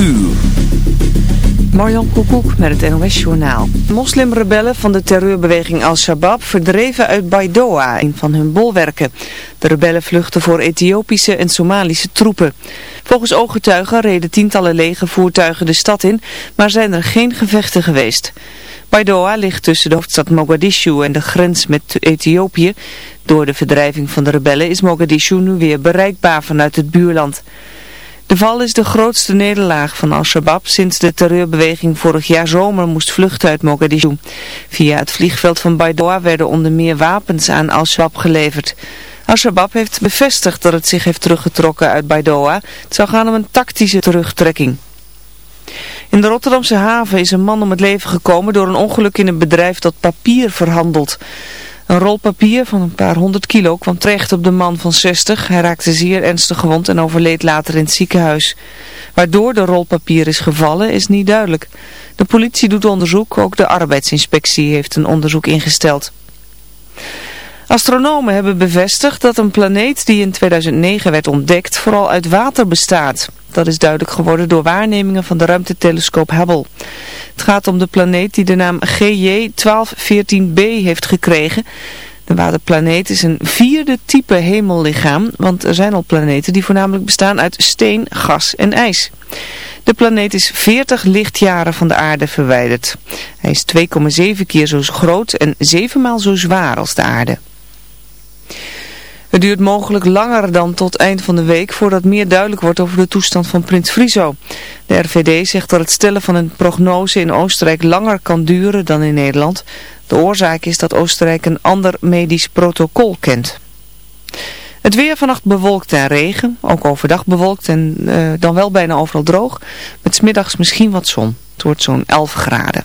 uur. Marjan Koekoek met het NOS-journaal. Moslimrebellen van de terreurbeweging Al-Shabaab verdreven uit Baidoa, een van hun bolwerken. De rebellen vluchten voor Ethiopische en Somalische troepen. Volgens ooggetuigen reden tientallen legervoertuigen de stad in, maar zijn er geen gevechten geweest. Baidoa ligt tussen de hoofdstad Mogadishu en de grens met Ethiopië. Door de verdrijving van de rebellen is Mogadishu nu weer bereikbaar vanuit het buurland. De val is de grootste nederlaag van Al-Shabaab sinds de terreurbeweging vorig jaar zomer moest vluchten uit Mogadishu. Via het vliegveld van Baidoa werden onder meer wapens aan Al-Shabaab geleverd. Al-Shabaab heeft bevestigd dat het zich heeft teruggetrokken uit Baidoa. Het zou gaan om een tactische terugtrekking. In de Rotterdamse haven is een man om het leven gekomen door een ongeluk in een bedrijf dat papier verhandelt. Een rol papier van een paar honderd kilo kwam terecht op de man van 60. Hij raakte zeer ernstig gewond en overleed later in het ziekenhuis. Waardoor de rol papier is gevallen is niet duidelijk. De politie doet onderzoek, ook de arbeidsinspectie heeft een onderzoek ingesteld. Astronomen hebben bevestigd dat een planeet die in 2009 werd ontdekt vooral uit water bestaat. Dat is duidelijk geworden door waarnemingen van de ruimtetelescoop Hubble. Het gaat om de planeet die de naam GJ 1214b heeft gekregen. De waterplaneet is een vierde type hemellichaam, want er zijn al planeten die voornamelijk bestaan uit steen, gas en ijs. De planeet is 40 lichtjaren van de aarde verwijderd. Hij is 2,7 keer zo groot en 7 maal zo zwaar als de aarde. Het duurt mogelijk langer dan tot eind van de week voordat meer duidelijk wordt over de toestand van Prins Friso. De RVD zegt dat het stellen van een prognose in Oostenrijk langer kan duren dan in Nederland. De oorzaak is dat Oostenrijk een ander medisch protocol kent. Het weer vannacht bewolkt en regen, ook overdag bewolkt en uh, dan wel bijna overal droog. Met smiddags misschien wat zon. Het wordt zo'n 11 graden.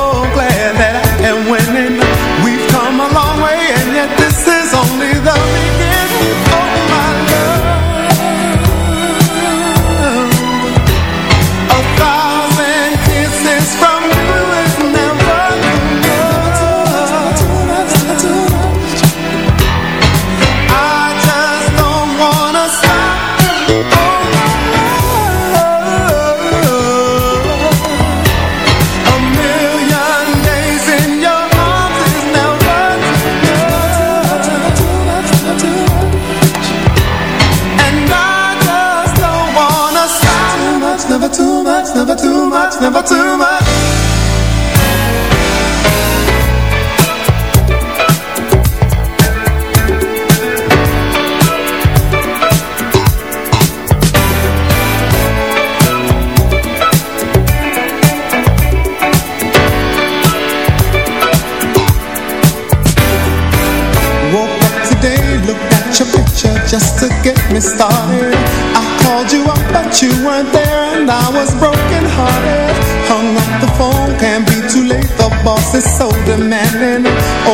demanding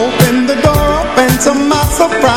Open the door and to my surprise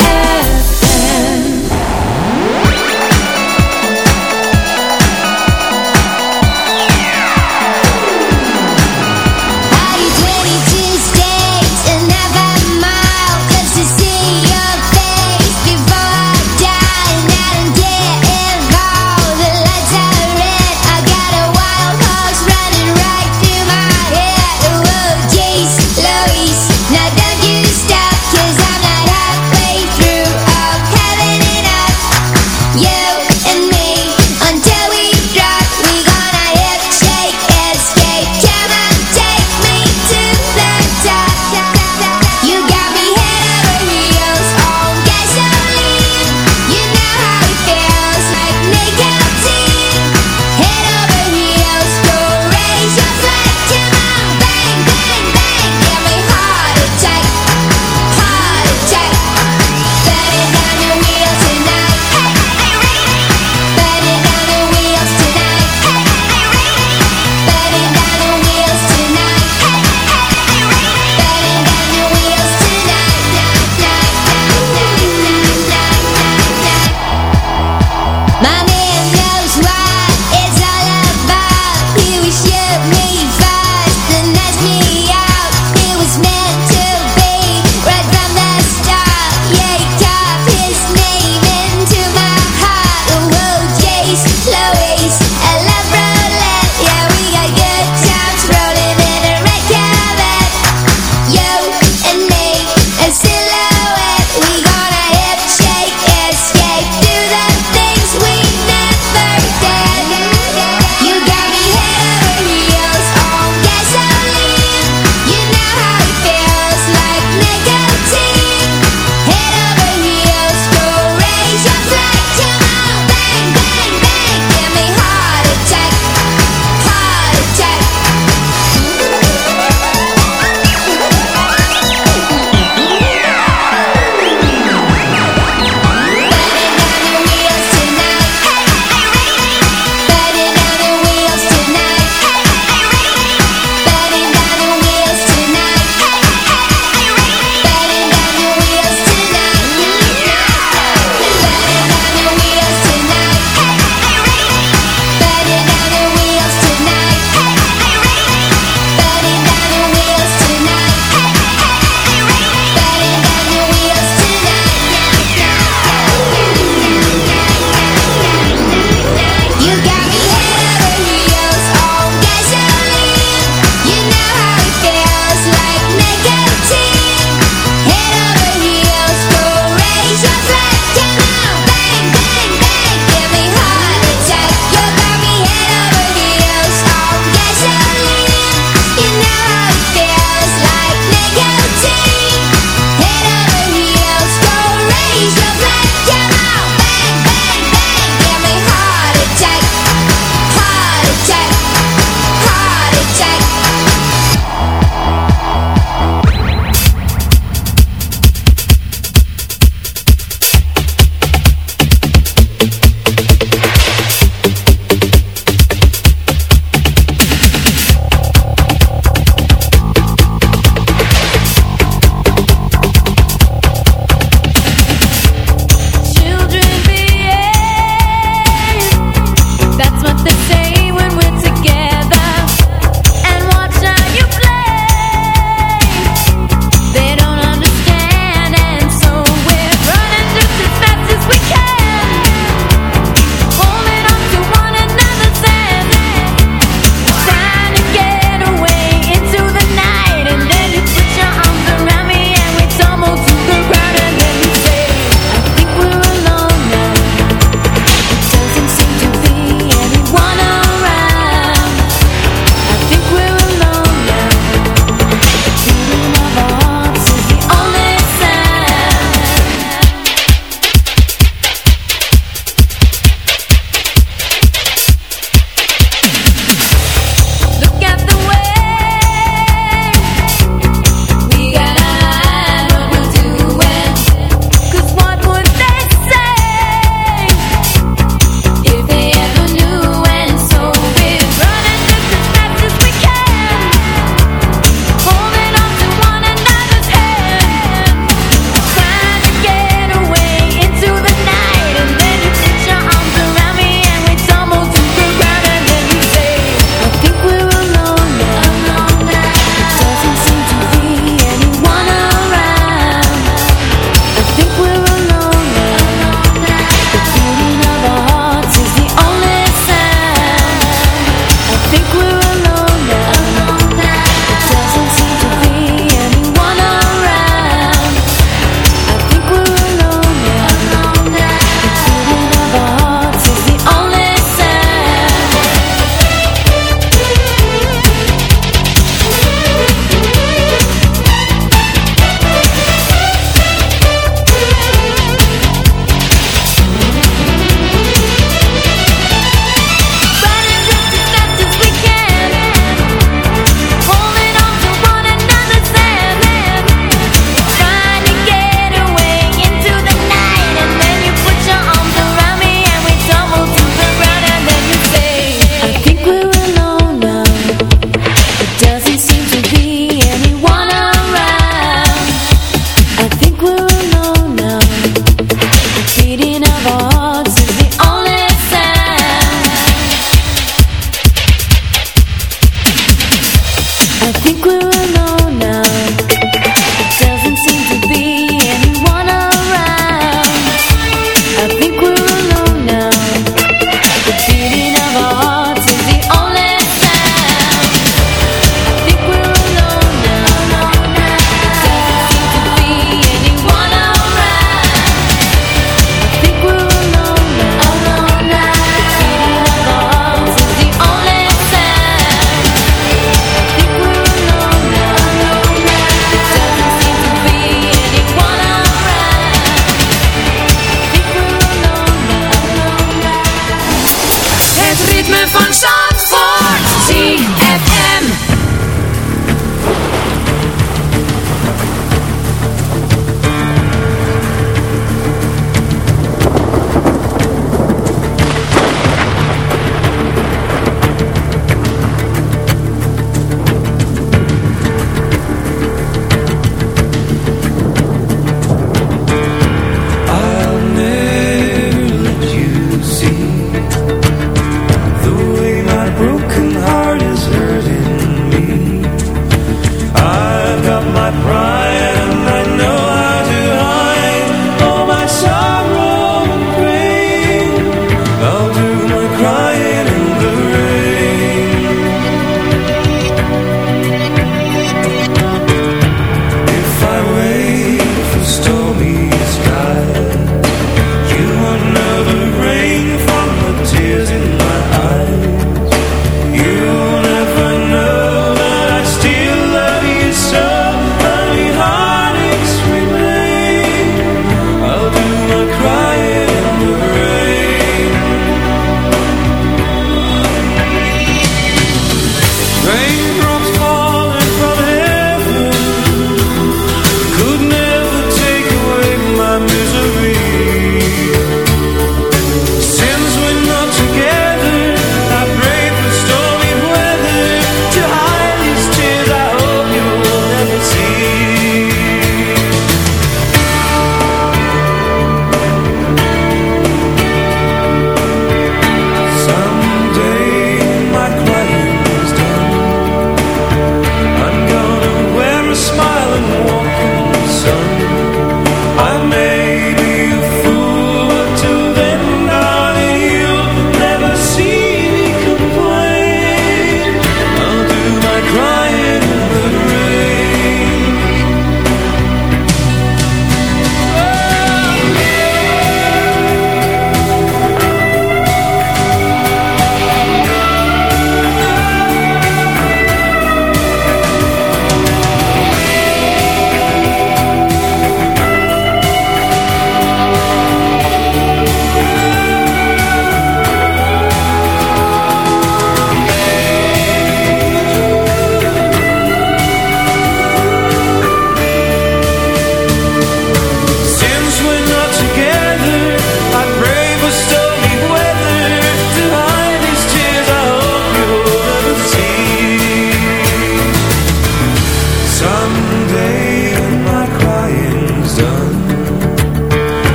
so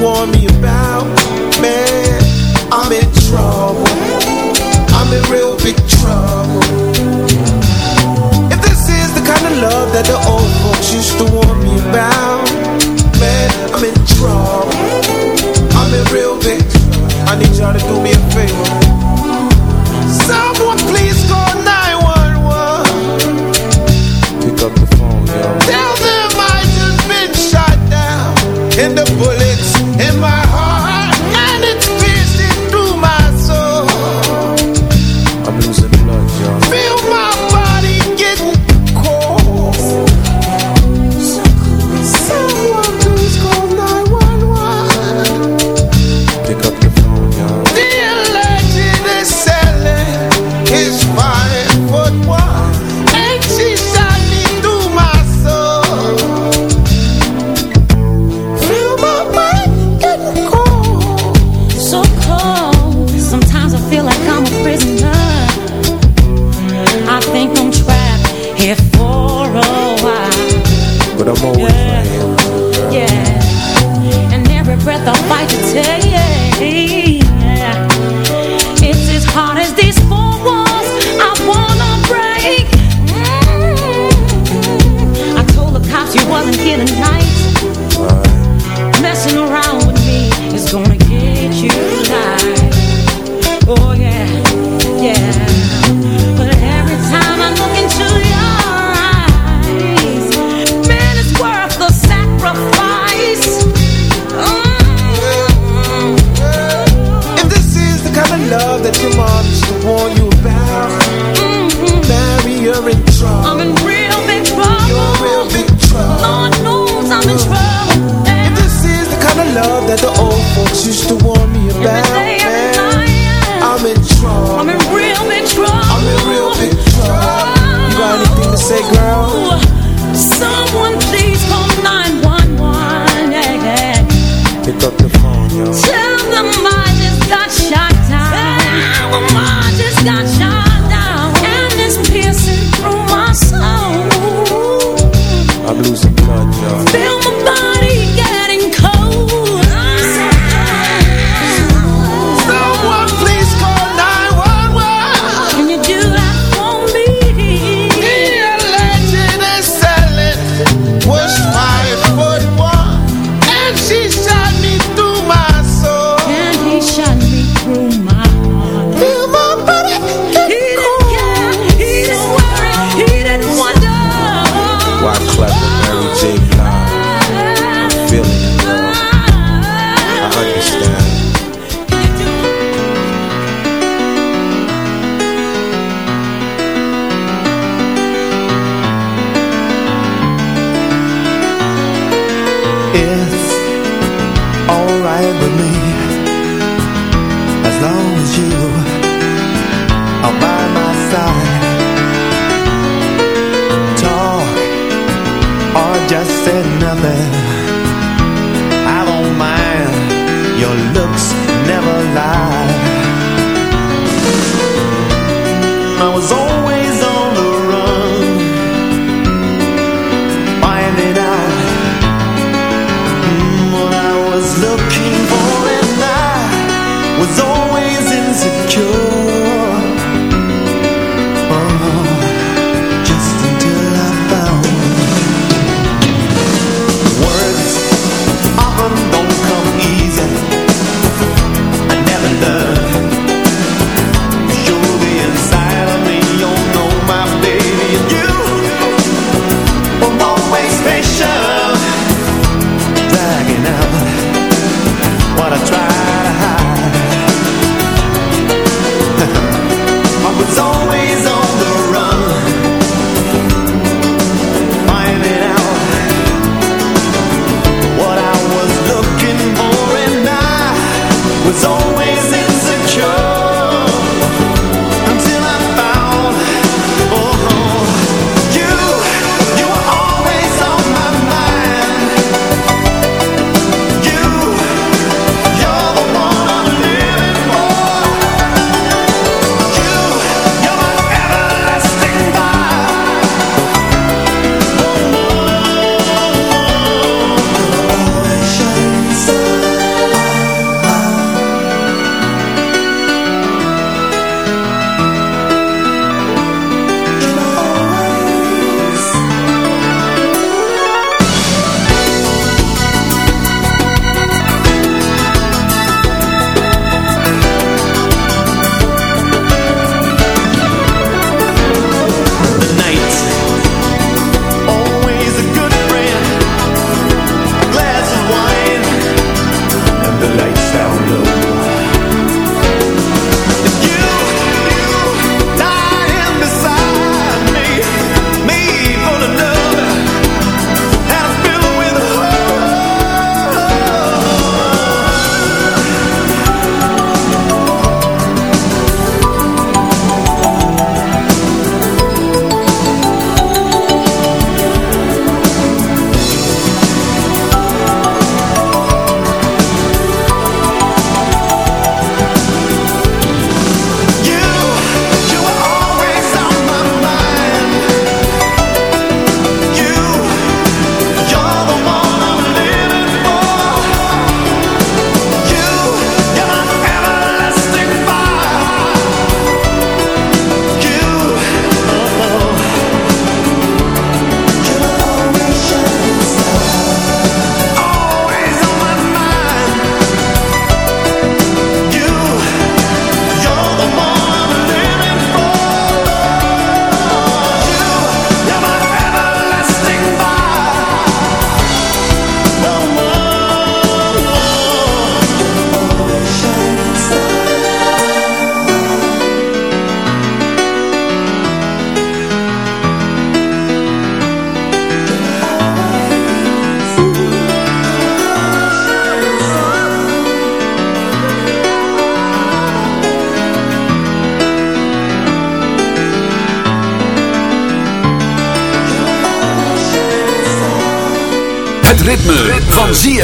warm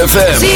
ZFM.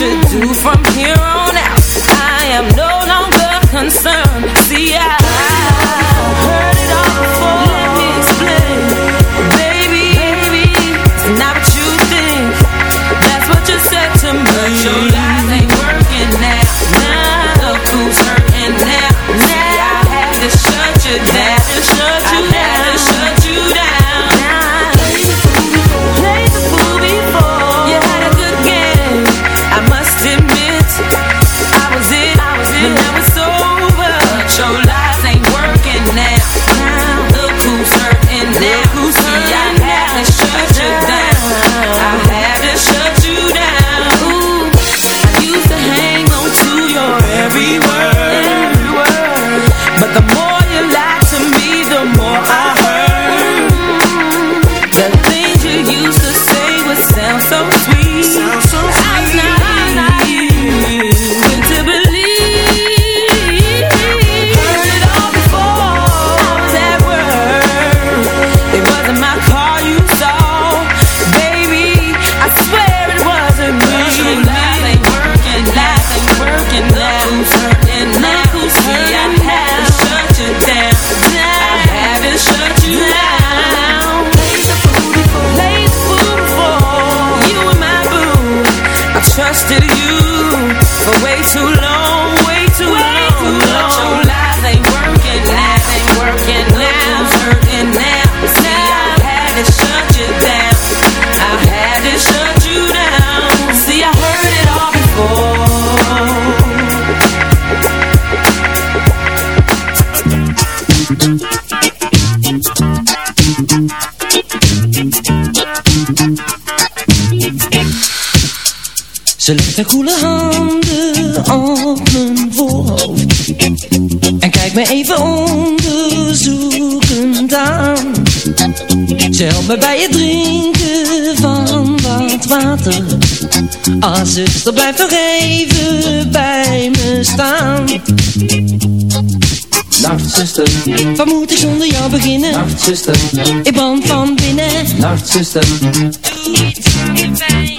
should do from here on out. I am no longer concerned. See, I Ze legt haar koele handen op mijn voorhoofd. En kijk me even onderzoekend aan. Ze bij het drinken van wat water. Ah zuster, blijf nog even bij me staan. Nacht zuster, wat moet ik zonder jou beginnen? Nacht zuster, ik brand van binnen. Nacht zuster, doe iets pijn.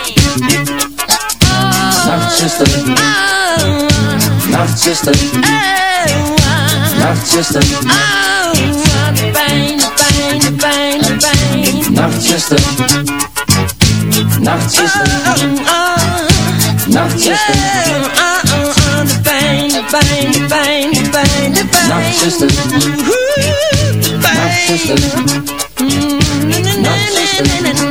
Nachtzuster, oh, Nachtzuster, oh, wat pijn, pijn, pijn, pijn. Nachtzuster, Nachtzuster, Nachtzuster, oh, oh, oh, de pijn, de pijn, pijn, pijn, pijn. Nachtzuster. Nachtzuster, na, na, na, Nachtzuster.